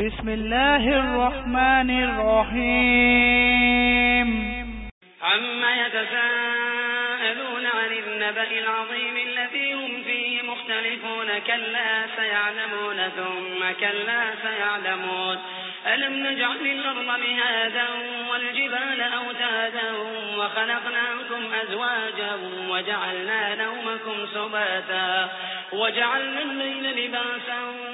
بسم الله الرحمن الرحيم عما يتساءلون عن النبأ العظيم الذي هم فيه مختلفون كلا سيعلمون ثم كلا سيعلمون. ألم نجعل الأرض مهادا والجبال أوتادا وخلقناكم أزواجا وجعلنا نومكم سباتا وجعلنا الليل لباسا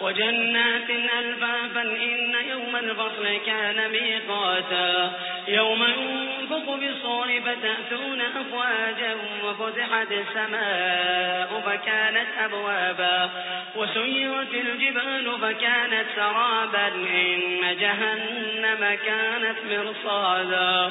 وجنات ألفافا إن يوم الفصل كان ميقاتا. يوم ينفق بالصور فتأتون أفواجا وفتحت السماء فكانت أبوابا. وسيرت الجبال فكانت سرابا إن جهنم كانت مرصادا.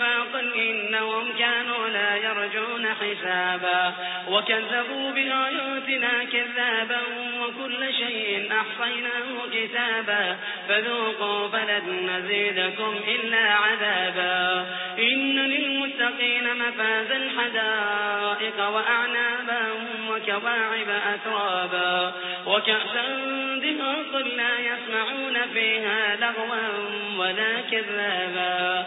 وفاقا إنهم كانوا لا يرجون حسابا وكذبوا بآياتنا كذابا وكل شيء أحصيناه كتابا فذوقوا فلن نزيدكم إلا عذابا إن للمتقين مفازا حدائق وأعنابا وكواعب أترابا وكأسا دهاقا لا يسمعون فيها لغوا ولا كذابا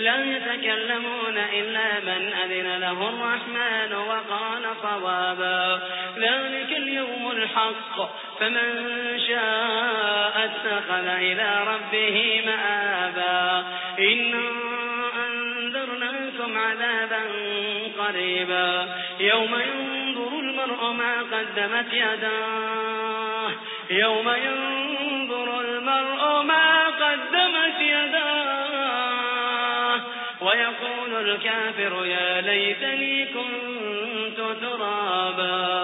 لا يتكلمون إلا من أذن له الرحمن وقال صوابا. ذلك اليوم الحق. فمن شاء اتخذ إلى ربه مآبا. إنا أنذرناكم عذابا قريبا. يوم ينظر المرء ما قدمت يداه. يوم ينظر المرء ما الكافر يا ليتني كنت ترابا.